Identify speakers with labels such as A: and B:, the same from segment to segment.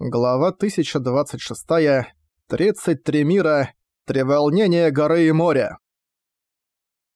A: Глава 1026. 33 мира. Треволнение горы и моря.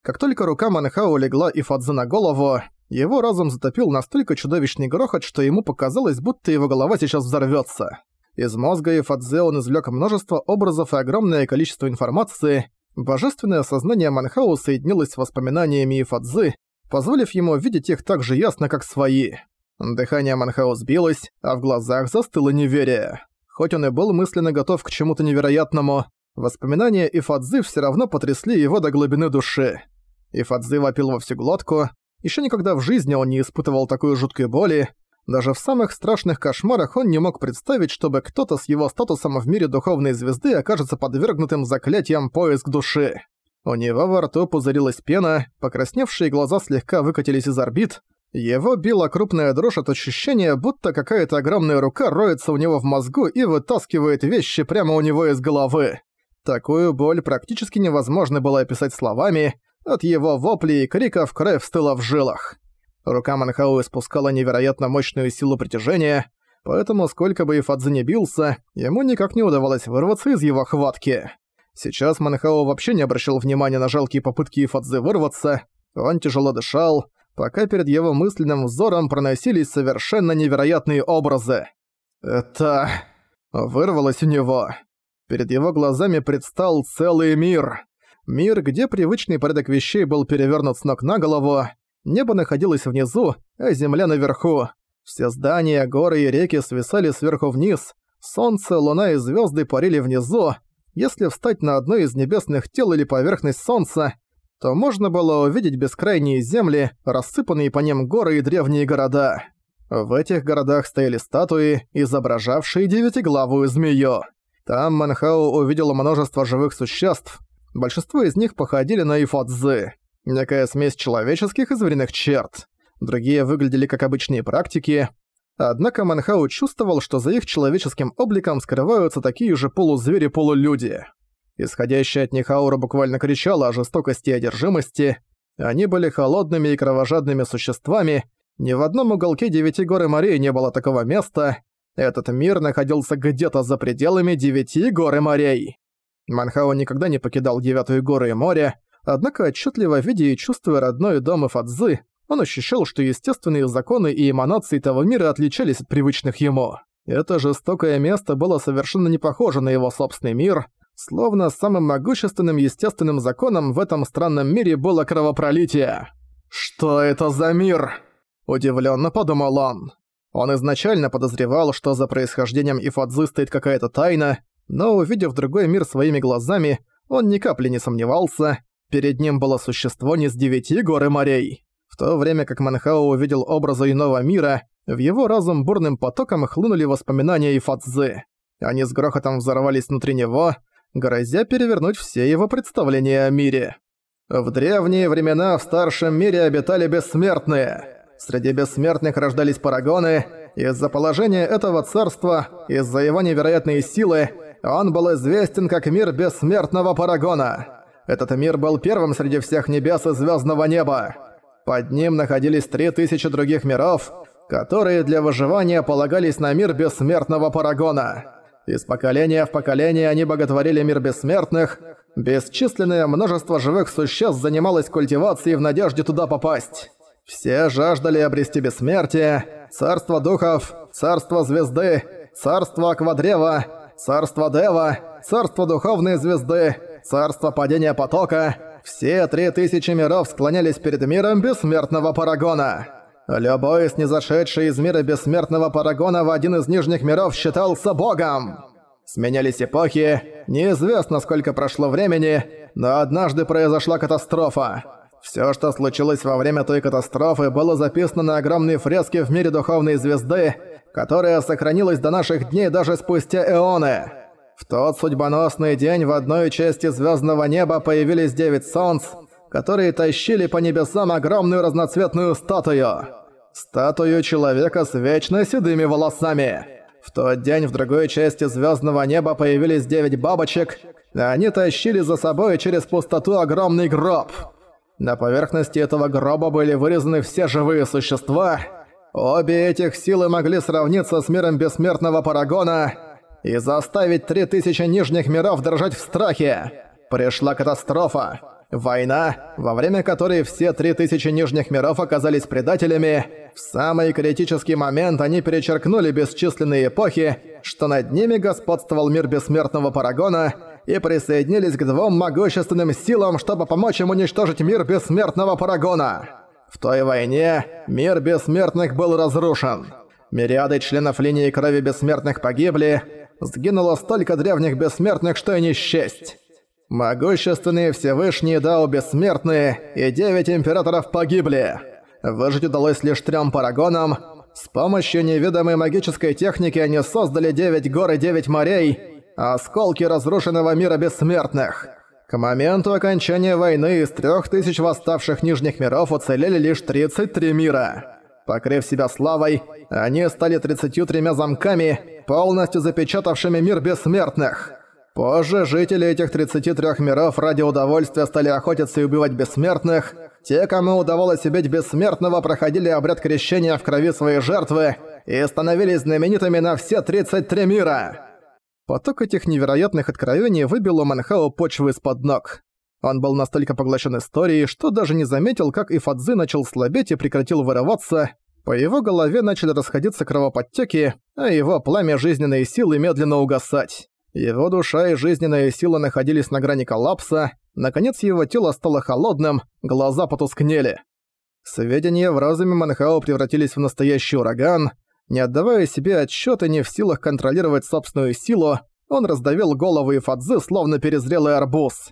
A: Как только рука Манхао легла и Фадзе на голову, его разум затопил настолько чудовищный грохот, что ему показалось, будто его голова сейчас взорвётся. Из мозга Ифадзе он извлёк множество образов и огромное количество информации. Божественное сознание Манхау соединилось с воспоминаниями Ифадзы, позволив ему видеть их так же ясно, как свои. Дыхание Манхао сбилось, а в глазах застыло неверие. Хоть он и был мысленно готов к чему-то невероятному, воспоминания Ифадзы все равно потрясли его до глубины души. Ифадзы вопил во всю глотку, еще никогда в жизни он не испытывал такой жуткой боли, даже в самых страшных кошмарах он не мог представить, чтобы кто-то с его статусом в мире духовной звезды окажется подвергнутым заклятием поиск души. У него во рту пузырилась пена, покрасневшие глаза слегка выкатились из орбит, его била крупная дрожь от ощущения, будто какая-то огромная рука роется у него в мозгу и вытаскивает вещи прямо у него из головы. Такую боль практически невозможно было описать словами, от его воплей и криков кровь стыла в жилах. Рука Манхау испускала невероятно мощную силу притяжения, поэтому сколько бы Ифадзе не бился, ему никак не удавалось вырваться из его хватки. Сейчас Манхау вообще не обращал внимания на жалкие попытки Ифадзе вырваться, он тяжело дышал, пока перед его мысленным взором проносились совершенно невероятные образы. Это... вырвалось у него. Перед его глазами предстал целый мир. Мир, где привычный порядок вещей был перевернут с ног на голову, небо находилось внизу, а земля наверху. Все здания, горы и реки свисали сверху вниз, солнце, луна и звезды парили внизу. Если встать на одно из небесных тел или поверхность солнца, то можно было увидеть бескрайние земли, рассыпанные по ним горы и древние города. В этих городах стояли статуи, изображавшие девятиглавую змею. Там Манхау увидел множество живых существ. Большинство из них походили на ифодзы. Некая смесь человеческих и звериных черт. Другие выглядели как обычные практики. Однако Манхау чувствовал, что за их человеческим обликом скрываются такие же полузвери-полулюди. Исходящая от них аура буквально кричала о жестокости и одержимости. Они были холодными и кровожадными существами. Ни в одном уголке девяти гор и морей не было такого места. Этот мир находился где-то за пределами девяти гор и морей. Манхао никогда не покидал девятую горы и море, однако отчетливо видя и чувствуя родной дом и Фадзы, он ощущал, что естественные законы и эманации того мира отличались от привычных ему. Это жестокое место было совершенно не похоже на его собственный мир, Словно самым могущественным естественным законом в этом странном мире было кровопролитие. «Что это за мир?» – удивленно подумал он. Он изначально подозревал, что за происхождением Ифадзы стоит какая-то тайна, но увидев другой мир своими глазами, он ни капли не сомневался, перед ним было существо не с девяти гор и морей. В то время как Манхао увидел образы иного мира, в его разум бурным потоком хлынули воспоминания Ифадзы. Они с грохотом взорвались внутри него, грозя перевернуть все его представления о мире. В древние времена в старшем мире обитали бессмертные. Среди бессмертных рождались парагоны. Из-за положения этого царства, из-за его невероятной силы, он был известен как мир бессмертного парагона. Этот мир был первым среди всех небес и звездного неба. Под ним находились три тысячи других миров, которые для выживания полагались на мир бессмертного парагона. Из поколения в поколение они боготворили мир бессмертных. Бесчисленное множество живых существ занималось культивацией в надежде туда попасть. Все жаждали обрести бессмертие, царство духов, царство звезды, царство аквадрева, царство дева, царство духовной звезды, царство падения потока. Все три тысячи миров склонялись перед миром бессмертного парагона. Любой, снизошедший из мира бессмертного парагона в один из нижних миров считался богом. Сменялись эпохи, неизвестно сколько прошло времени, но однажды произошла катастрофа. Всё, что случилось во время той катастрофы, было записано на огромной фреске в мире Духовной Звезды, которая сохранилась до наших дней даже спустя эоны. В тот судьбоносный день в одной части звездного неба появились девять солнц, которые тащили по небесам огромную разноцветную статую. Статую человека с вечно седыми волосами. В тот день в другой части звездного неба появились девять бабочек, они тащили за собой через пустоту огромный гроб. На поверхности этого гроба были вырезаны все живые существа. Обе этих силы могли сравниться с миром бессмертного Парагона и заставить три тысячи нижних миров дрожать в страхе. Пришла катастрофа. Война, во время которой все три тысячи нижних миров оказались предателями, в самый критический момент они перечеркнули бесчисленные эпохи, что над ними господствовал мир бессмертного Парагона, и присоединились к двум могущественным силам, чтобы помочь им уничтожить мир бессмертного Парагона. В той войне мир бессмертных был разрушен. Мириады членов линии крови бессмертных погибли, сгинуло столько древних бессмертных, что и не счесть. Могущественные Всевышние Дао Бессмертные и девять императоров погибли. Выжить удалось лишь трем парагонам. С помощью неведомой магической техники они создали девять гор и девять морей, осколки разрушенного мира бессмертных. К моменту окончания войны из трех тысяч восставших Нижних миров уцелели лишь 33 мира. Покрыв себя славой, они стали 33 замками, полностью запечатавшими мир бессмертных. Позже жители этих 33 миров ради удовольствия стали охотиться и убивать бессмертных. Те, кому удавалось убить бессмертного, проходили обряд крещения в крови своей жертвы и становились знаменитыми на все 33 мира. Поток этих невероятных откровений выбил у Манхао почву из-под ног. Он был настолько поглощен историей, что даже не заметил, как Ифадзы начал слабеть и прекратил вырываться. По его голове начали расходиться кровоподтеки, а его пламя жизненной силы медленно угасать. Его душа и жизненная сила находились на грани коллапса, наконец его тело стало холодным, глаза потускнели. Сведения в разуме Манхао превратились в настоящий ураган. Не отдавая себе отчёт и не в силах контролировать собственную силу, он раздавил голову Ифадзы, словно перезрелый арбуз.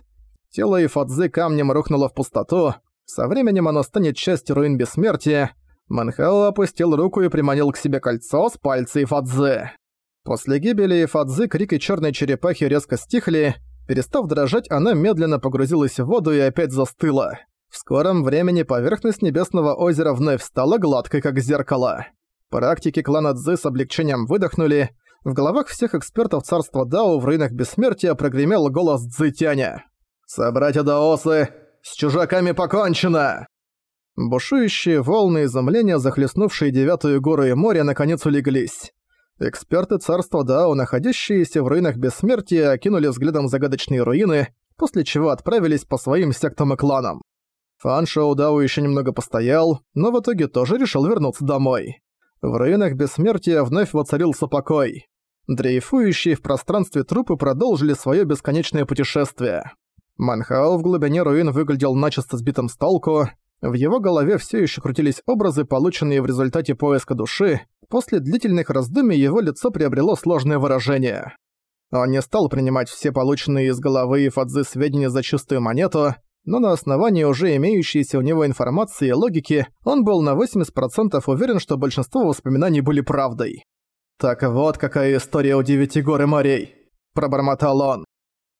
A: Тело Ифадзы камнем рухнуло в пустоту. Со временем оно станет частью руин бессмертия. Манхао опустил руку и приманил к себе кольцо с пальца Ифадзы. После гибели Фадзы крики черной черепахи резко стихли, перестав дрожать, она медленно погрузилась в воду и опять застыла. В скором времени поверхность Небесного озера вновь стала гладкой, как зеркало. Практики клана Цзы с облегчением выдохнули, в головах всех экспертов царства Дао в руинах бессмертия прогремел голос Цзытяня. «Собратья Даосы, с чужаками покончено!» Бушующие волны изумления, захлестнувшие Девятую гору и море, наконец улеглись. Эксперты царства Дао, находящиеся в руинах бессмертия, окинули взглядом загадочные руины, после чего отправились по своим сектам и кланам. Фан Шоу Дао еще немного постоял, но в итоге тоже решил вернуться домой. В руинах бессмертия вновь воцарился покой. Дрейфующие в пространстве трупы продолжили свое бесконечное путешествие. Манхао в глубине руин выглядел начисто сбитым с толку, в его голове все еще крутились образы, полученные в результате поиска души. После длительных раздумий его лицо приобрело сложное выражение. Он не стал принимать все полученные из головы и Фадзы сведения за чистую монету, но на основании уже имеющейся у него информации и логики он был на 80% уверен, что большинство воспоминаний были правдой. «Так вот какая история у девяти гор и морей», – пробормотал он.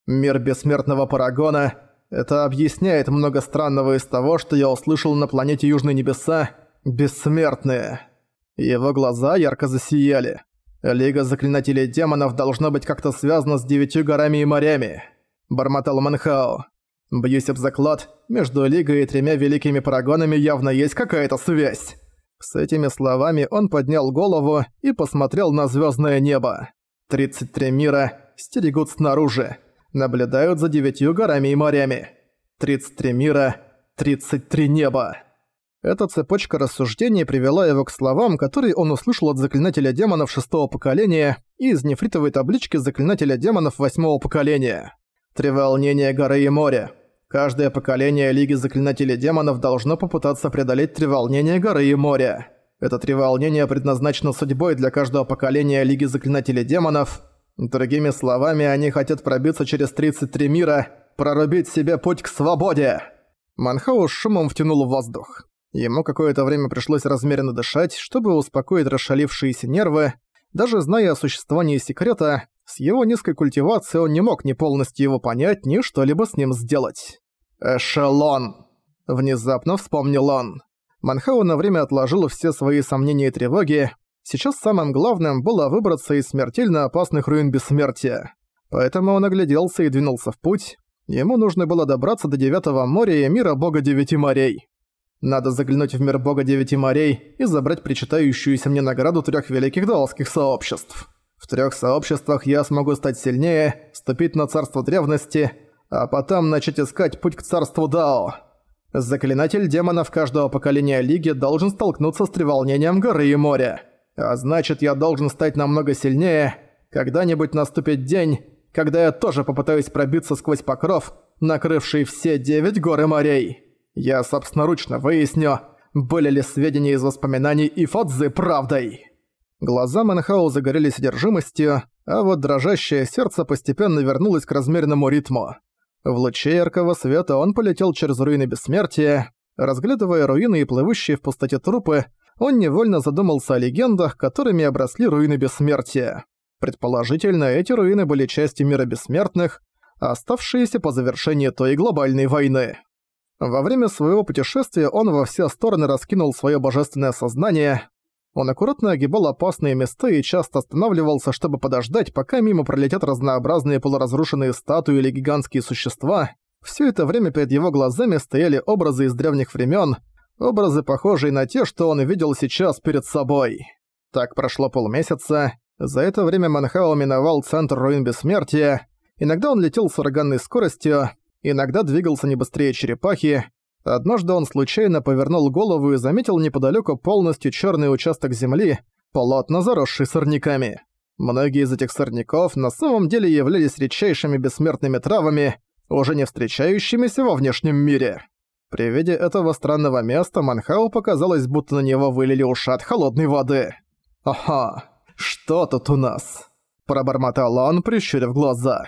A: «Мир бессмертного Парагона это объясняет много странного из того, что я услышал на планете Южные Небеса «Бессмертные». Его глаза ярко засияли. Лига Заклинателей Демонов должна быть как-то связана с девятью горами и морями. Бормотал Манхао. Бьюсь об заклад, между Лигой и тремя великими парагонами явно есть какая-то связь. С этими словами он поднял голову и посмотрел на звездное небо. 33 мира стерегут снаружи наблюдают за девятью горами и морями. 33 мира, 33 неба. Эта цепочка рассуждений привела его к словам, которые он услышал от заклинателя демонов шестого поколения и из нефритовой таблички заклинателя демонов восьмого поколения. Три волнения горы и моря. Каждое поколение Лиги Заклинателей Демонов должно попытаться преодолеть три волнения горы и моря. Это три волнения предназначено судьбой для каждого поколения Лиги Заклинателей Демонов – Другими словами, они хотят пробиться через 33 мира, прорубить себе путь к свободе. Манхау шумом втянул в воздух. Ему какое-то время пришлось размеренно дышать, чтобы успокоить расшалившиеся нервы. Даже зная о существовании секрета, с его низкой культивацией он не мог ни полностью его понять, ни что-либо с ним сделать. «Эшелон!» Внезапно вспомнил он. Манхау на время отложил все свои сомнения и тревоги, Сейчас самым главным было выбраться из смертельно опасных руин бессмертия. Поэтому он огляделся и двинулся в путь. Ему нужно было добраться до Девятого моря и мира бога Девяти морей. Надо заглянуть в мир бога Девяти морей и забрать причитающуюся мне награду трех великих даосских сообществ. В трех сообществах я смогу стать сильнее, ступить на царство древности, а потом начать искать путь к царству Дао. Заклинатель демонов каждого поколения Лиги должен столкнуться с треволнением горы и моря. А значит, я должен стать намного сильнее. Когда-нибудь наступит день, когда я тоже попытаюсь пробиться сквозь покров, накрывший все девять гор и морей. Я собственноручно выясню, были ли сведения из воспоминаний и Фодзы правдой. Глаза Манхау загорелись содержимостью, а вот дрожащее сердце постепенно вернулось к размеренному ритму. В луче яркого света он полетел через руины бессмертия. Разглядывая руины и плывущие в пустоте трупы, он невольно задумался о легендах, которыми обросли руины бессмертия. Предположительно, эти руины были частью мира бессмертных, оставшиеся по завершении той глобальной войны. Во время своего путешествия он во все стороны раскинул свое божественное сознание. Он аккуратно огибал опасные места и часто останавливался, чтобы подождать, пока мимо пролетят разнообразные полуразрушенные статуи или гигантские существа. Все это время перед его глазами стояли образы из древних времен, образы, похожие на те, что он видел сейчас перед собой. Так прошло полмесяца. За это время Манхао миновал центр руин бессмертия. Иногда он летел с ураганной скоростью, иногда двигался не быстрее черепахи. Однажды он случайно повернул голову и заметил неподалеку полностью черный участок земли, плотно заросший сорняками. Многие из этих сорняков на самом деле являлись редчайшими бессмертными травами, уже не встречающимися во внешнем мире. При виде этого странного места Манхау показалось, будто на него вылили ушат холодной воды. «Ага, что тут у нас?» – пробормотал он, прищурив глаза.